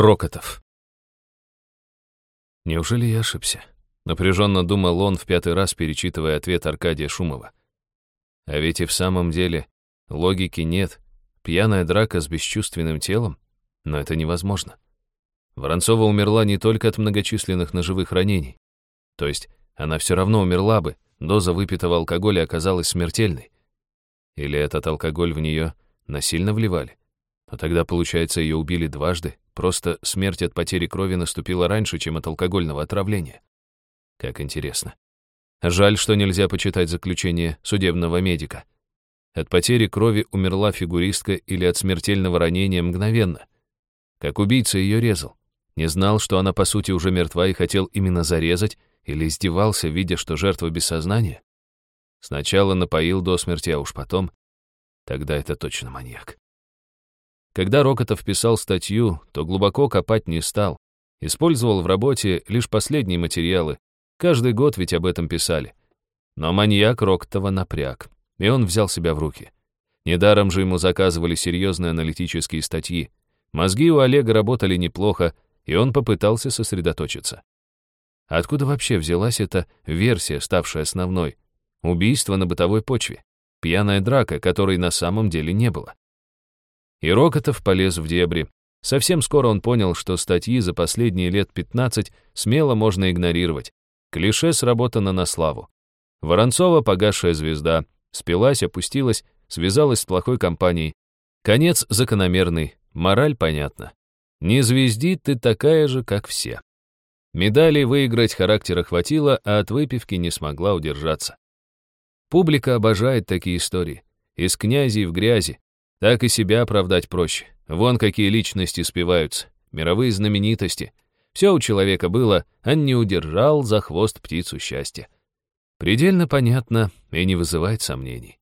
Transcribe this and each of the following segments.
Рокотов. Неужели я ошибся? Напряженно думал он в пятый раз, перечитывая ответ Аркадия Шумова. А ведь и в самом деле логики нет. Пьяная драка с бесчувственным телом? Но это невозможно. Воронцова умерла не только от многочисленных ножевых ранений. То есть она все равно умерла бы, доза выпитого алкоголя оказалась смертельной. Или этот алкоголь в нее насильно вливали? А тогда, получается, ее убили дважды, просто смерть от потери крови наступила раньше, чем от алкогольного отравления. Как интересно. Жаль, что нельзя почитать заключение судебного медика. От потери крови умерла фигуристка или от смертельного ранения мгновенно. Как убийца ее резал. Не знал, что она по сути уже мертва и хотел именно зарезать, или издевался, видя, что жертва без сознания? Сначала напоил до смерти, а уж потом... Тогда это точно маньяк. Когда Рокотов писал статью, то глубоко копать не стал. Использовал в работе лишь последние материалы. Каждый год ведь об этом писали. Но маньяк Рокотова напряг, и он взял себя в руки. Недаром же ему заказывали серьезные аналитические статьи. Мозги у Олега работали неплохо, и он попытался сосредоточиться. Откуда вообще взялась эта версия, ставшая основной? Убийство на бытовой почве. Пьяная драка, которой на самом деле не было. И Рокотов полез в дебри. Совсем скоро он понял, что статьи за последние лет 15 смело можно игнорировать. Клише сработано на славу. Воронцова, погасшая звезда, спилась, опустилась, связалась с плохой компанией. Конец закономерный, мораль понятна. Не звезди ты такая же, как все. Медали выиграть характера хватило, а от выпивки не смогла удержаться. Публика обожает такие истории. Из князей в грязи, так и себя оправдать проще. Вон какие личности спиваются, мировые знаменитости. Все у человека было, а не удержал за хвост птицу счастья. Предельно понятно и не вызывает сомнений.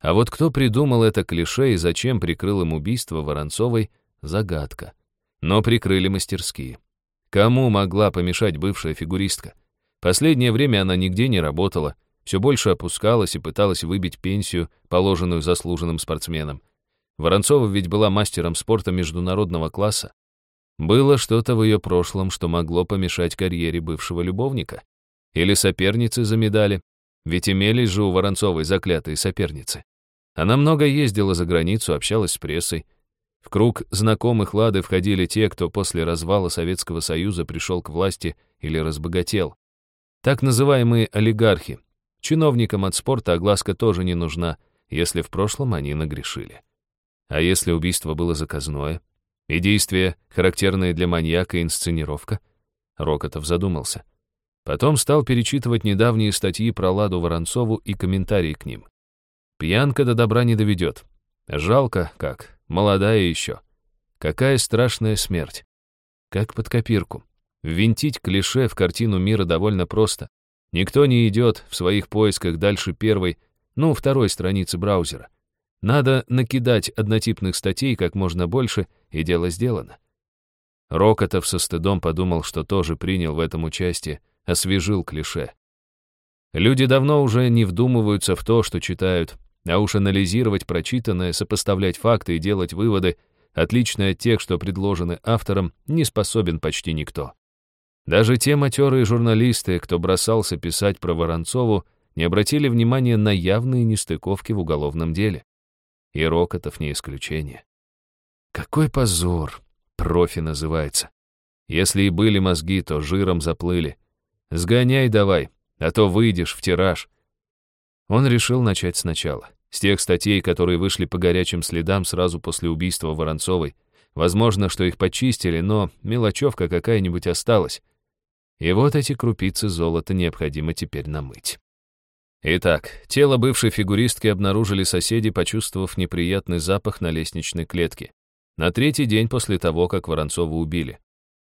А вот кто придумал это клише и зачем прикрыл им убийство Воронцовой — загадка. Но прикрыли мастерские. Кому могла помешать бывшая фигуристка? Последнее время она нигде не работала, все больше опускалась и пыталась выбить пенсию, положенную заслуженным спортсменам. Воронцова ведь была мастером спорта международного класса. Было что-то в ее прошлом, что могло помешать карьере бывшего любовника. Или соперницы за медали, ведь имелись же у Воронцовой заклятые соперницы. Она много ездила за границу, общалась с прессой. В круг знакомых Лады входили те, кто после развала Советского Союза пришел к власти или разбогател. Так называемые олигархи. Чиновникам от спорта огласка тоже не нужна, если в прошлом они нагрешили. А если убийство было заказное? И действие, характерное для маньяка, инсценировка? Рокотов задумался. Потом стал перечитывать недавние статьи про Ладу Воронцову и комментарии к ним. Пьянка до добра не доведет. Жалко как, молодая еще. Какая страшная смерть. Как под копирку. Ввинтить клише в картину мира довольно просто. Никто не идет в своих поисках дальше первой, ну, второй страницы браузера. Надо накидать однотипных статей как можно больше, и дело сделано. Рокотов со стыдом подумал, что тоже принял в этом участие, освежил клише. Люди давно уже не вдумываются в то, что читают, а уж анализировать прочитанное, сопоставлять факты и делать выводы, отличные от тех, что предложены автором, не способен почти никто. Даже те матерые журналисты, кто бросался писать про Воронцову, не обратили внимания на явные нестыковки в уголовном деле. И Рокотов не исключение. Какой позор! Профи называется. Если и были мозги, то жиром заплыли. Сгоняй давай, а то выйдешь в тираж. Он решил начать сначала. С тех статей, которые вышли по горячим следам сразу после убийства Воронцовой. Возможно, что их почистили, но мелочевка какая-нибудь осталась. И вот эти крупицы золота необходимо теперь намыть. Итак, тело бывшей фигуристки обнаружили соседи, почувствовав неприятный запах на лестничной клетке. На третий день после того, как Воронцову убили.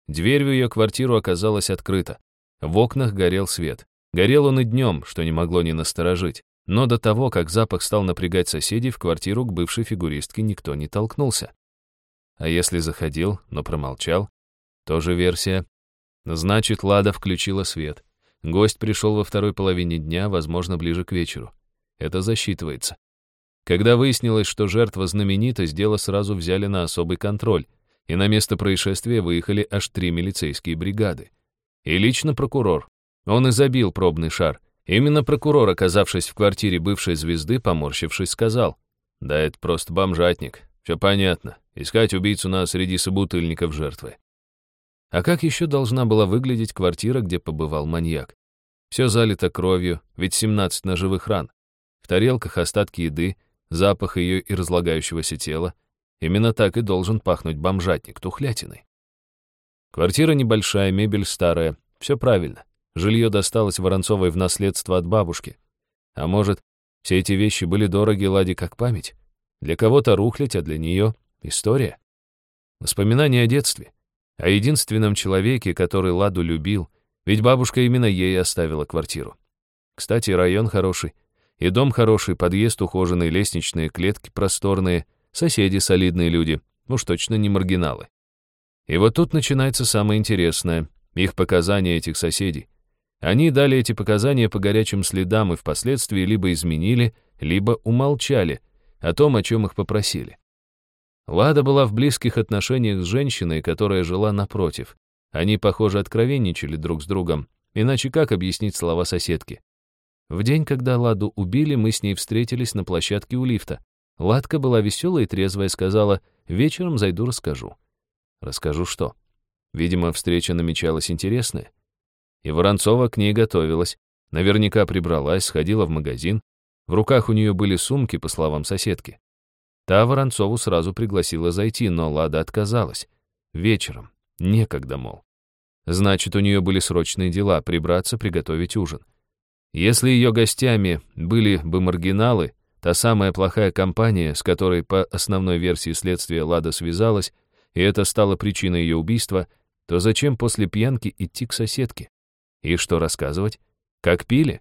Дверь в ее квартиру оказалась открыта. В окнах горел свет. Горел он и днем, что не могло не насторожить. Но до того, как запах стал напрягать соседей, в квартиру к бывшей фигуристке никто не толкнулся. А если заходил, но промолчал? Тоже версия. Значит, Лада включила свет. Гость пришел во второй половине дня, возможно, ближе к вечеру. Это засчитывается. Когда выяснилось, что жертва знаменитость, дело сразу взяли на особый контроль. и на место происшествия выехали аж три милицейские бригады. И лично прокурор. Он и забил пробный шар. Именно прокурор, оказавшись в квартире бывшей звезды, поморщившись, сказал, «Да это просто бомжатник. Все понятно. Искать убийцу надо среди собутыльников жертвы». А как еще должна была выглядеть квартира, где побывал маньяк? Все залито кровью, ведь 17 ножевых ран. В тарелках остатки еды, запах ее и разлагающегося тела. Именно так и должен пахнуть бомжатник тухлятиной. Квартира небольшая, мебель старая. Все правильно. Жилье досталось Воронцовой в наследство от бабушки. А может, все эти вещи были дороги Ладе как память? Для кого-то рухлядь, а для нее — история. Воспоминания о детстве, о единственном человеке, который Ладу любил, ведь бабушка именно ей оставила квартиру. Кстати, район хороший, и дом хороший, подъезд ухоженный, лестничные клетки просторные, соседи солидные люди, уж точно не маргиналы. И вот тут начинается самое интересное, их показания этих соседей. Они дали эти показания по горячим следам и впоследствии либо изменили, либо умолчали о том, о чем их попросили. Лада была в близких отношениях с женщиной, которая жила напротив. Они, похоже, откровенничали друг с другом, иначе как объяснить слова соседки? В день, когда Ладу убили, мы с ней встретились на площадке у лифта. Ладка была веселая и трезвая, сказала, «Вечером зайду, расскажу». Расскажу что? Видимо, встреча намечалась интересная. И Воронцова к ней готовилась. Наверняка прибралась, сходила в магазин. В руках у нее были сумки, по словам соседки. Та Воронцову сразу пригласила зайти, но Лада отказалась. Вечером. Некогда, мол. Значит, у нее были срочные дела — прибраться, приготовить ужин. Если ее гостями были бы маргиналы, та самая плохая компания, с которой по основной версии следствия Лада связалась, и это стало причиной ее убийства, то зачем после пьянки идти к соседке? И что рассказывать? Как пили?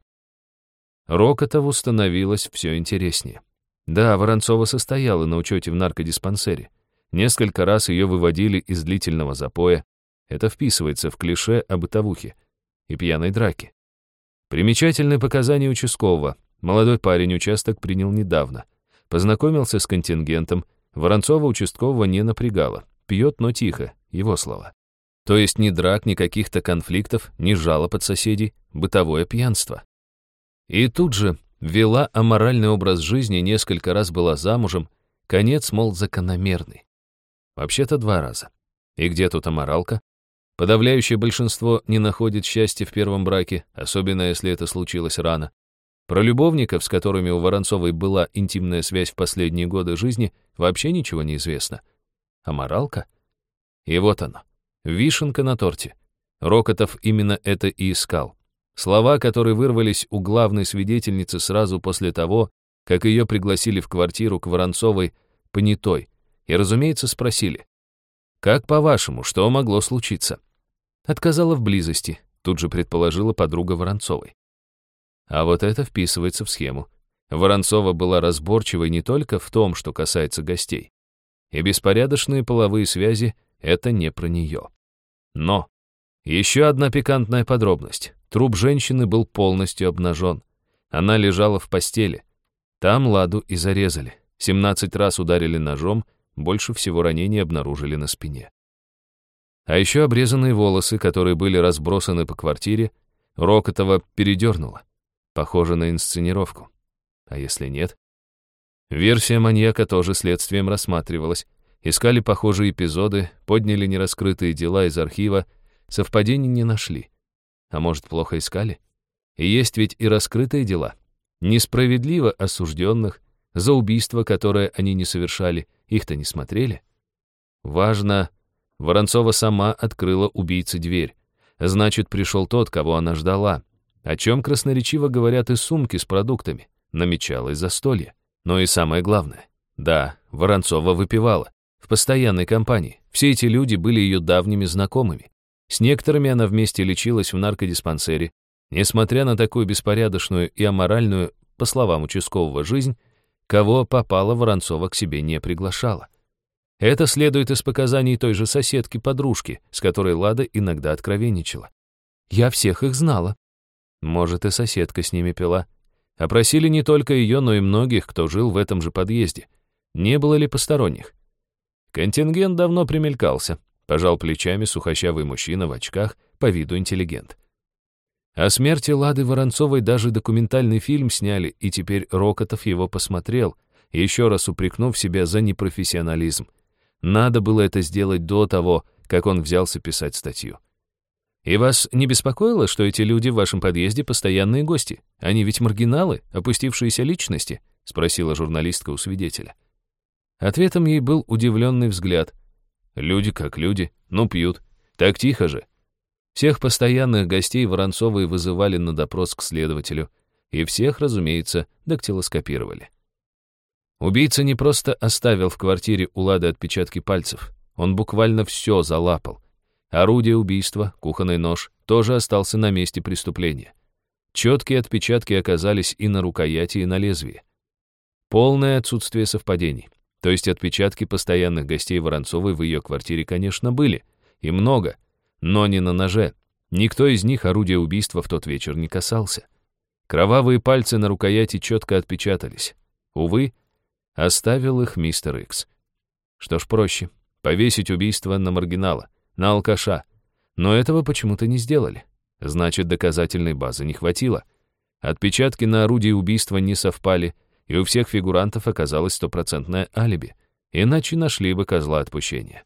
Рокотову становилось все интереснее. Да, Воронцова состояла на учете в наркодиспансере. Несколько раз ее выводили из длительного запоя. Это вписывается в клише о бытовухе и пьяной драке. Примечательные показания участкового. Молодой парень участок принял недавно. Познакомился с контингентом. Воронцова участкового не напрягало. Пьет, но тихо, его слова. То есть ни драк, ни каких-то конфликтов, ни жалоб от соседей, бытовое пьянство. И тут же вела аморальный образ жизни, несколько раз была замужем, конец, мол, закономерный. Вообще-то два раза. И где тут аморалка? Подавляющее большинство не находит счастья в первом браке, особенно если это случилось рано. Про любовников, с которыми у Воронцовой была интимная связь в последние годы жизни, вообще ничего не известно. А моралка? И вот оно. Вишенка на торте. Рокотов именно это и искал. Слова, которые вырвались у главной свидетельницы сразу после того, как ее пригласили в квартиру к Воронцовой понятой, и, разумеется, спросили, «Как по-вашему, что могло случиться?» Отказала в близости, тут же предположила подруга Воронцовой. А вот это вписывается в схему. Воронцова была разборчивой не только в том, что касается гостей. И беспорядочные половые связи — это не про нее. Но еще одна пикантная подробность. Труп женщины был полностью обнажен. Она лежала в постели. Там Ладу и зарезали. 17 раз ударили ножом, больше всего ранений обнаружили на спине. А еще обрезанные волосы, которые были разбросаны по квартире, Рокотова передернула. Похоже на инсценировку. А если нет? Версия маньяка тоже следствием рассматривалась. Искали похожие эпизоды, подняли нераскрытые дела из архива, совпадений не нашли. А может, плохо искали? И есть ведь и раскрытые дела. Несправедливо осужденных, за убийство, которое они не совершали, их-то не смотрели. Важно, Воронцова сама открыла убийце дверь. Значит, пришел тот, кого она ждала. О чем красноречиво говорят и сумки с продуктами. Намечалось застолье. Но и самое главное. Да, Воронцова выпивала. В постоянной компании. Все эти люди были ее давними знакомыми. С некоторыми она вместе лечилась в наркодиспансере. Несмотря на такую беспорядочную и аморальную, по словам участкового, жизнь, кого попала Воронцова к себе не приглашала. Это следует из показаний той же соседки-подружки, с которой Лада иногда откровенничала. «Я всех их знала». Может, и соседка с ними пила. Опросили не только ее, но и многих, кто жил в этом же подъезде. Не было ли посторонних? Контингент давно примелькался, пожал плечами сухощавый мужчина в очках, по виду интеллигент. О смерти Лады Воронцовой даже документальный фильм сняли, и теперь Рокотов его посмотрел, еще раз упрекнув себя за непрофессионализм. Надо было это сделать до того, как он взялся писать статью. «И вас не беспокоило, что эти люди в вашем подъезде постоянные гости? Они ведь маргиналы, опустившиеся личности?» — спросила журналистка у свидетеля. Ответом ей был удивленный взгляд. «Люди как люди, ну пьют. Так тихо же». Всех постоянных гостей Воронцовой вызывали на допрос к следователю, и всех, разумеется, дактилоскопировали. Убийца не просто оставил в квартире у Лады отпечатки пальцев, он буквально все залапал. Орудие убийства, кухонный нож, тоже остался на месте преступления. Четкие отпечатки оказались и на рукояти, и на лезвии. Полное отсутствие совпадений. То есть отпечатки постоянных гостей Воронцовой в ее квартире, конечно, были. И много. Но не на ноже. Никто из них орудия убийства в тот вечер не касался. Кровавые пальцы на рукояти четко отпечатались. Увы, оставил их мистер Икс. Что ж проще, повесить убийство на маргинала на алкаша. Но этого почему-то не сделали. Значит, доказательной базы не хватило. Отпечатки на орудии убийства не совпали, и у всех фигурантов оказалось стопроцентное алиби. Иначе нашли бы козла отпущения.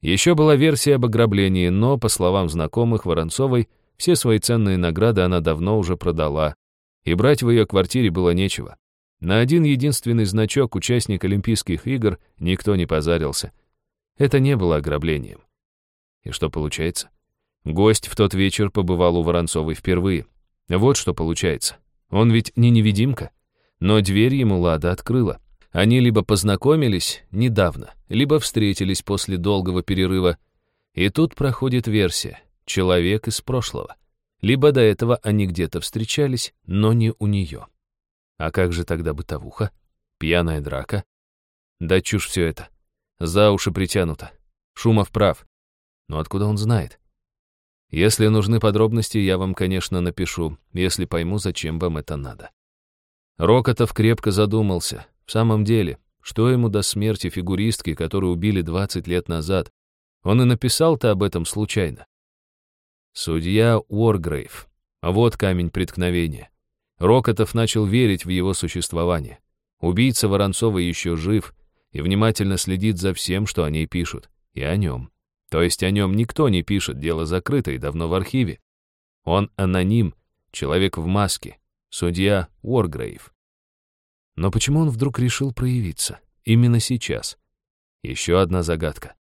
Еще была версия об ограблении, но, по словам знакомых Воронцовой, все свои ценные награды она давно уже продала, и брать в ее квартире было нечего. На один единственный значок участник Олимпийских игр никто не позарился. Это не было ограблением. И что получается? Гость в тот вечер побывал у Воронцовой впервые. Вот что получается. Он ведь не невидимка. Но дверь ему Лада открыла. Они либо познакомились недавно, либо встретились после долгого перерыва. И тут проходит версия «человек из прошлого». Либо до этого они где-то встречались, но не у нее. А как же тогда бытовуха? Пьяная драка? Да чушь все это. За уши притянуто. Шумов прав. Но откуда он знает? Если нужны подробности, я вам, конечно, напишу, если пойму, зачем вам это надо. Рокотов крепко задумался. В самом деле, что ему до смерти фигуристки, которую убили 20 лет назад? Он и написал-то об этом случайно. Судья Уоргрейв. Вот камень преткновения. Рокотов начал верить в его существование. Убийца Воронцова еще жив и внимательно следит за всем, что о ней пишут, и о нем. То есть о нем никто не пишет, дело закрыто и давно в архиве. Он аноним, человек в маске, судья Уоргрейв. Но почему он вдруг решил проявиться? Именно сейчас. Еще одна загадка.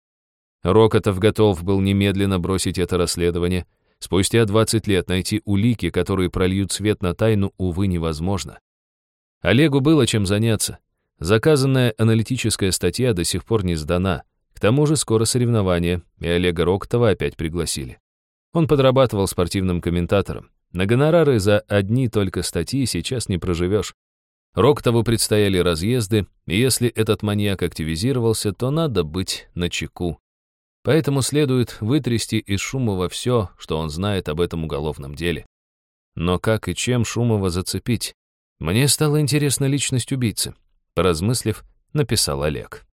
Рокотов готов был немедленно бросить это расследование. Спустя 20 лет найти улики, которые прольют свет на тайну, увы, невозможно. Олегу было чем заняться. Заказанная аналитическая статья до сих пор не сдана. К тому же скоро соревнования, и Олега Рокотова опять пригласили. Он подрабатывал спортивным комментатором. На гонорары за одни только статьи сейчас не проживешь. Роктову предстояли разъезды, и если этот маньяк активизировался, то надо быть начеку. Поэтому следует вытрясти из Шумова все, что он знает об этом уголовном деле. Но как и чем Шумова зацепить? Мне стала интересна личность убийцы. Поразмыслив, написал Олег.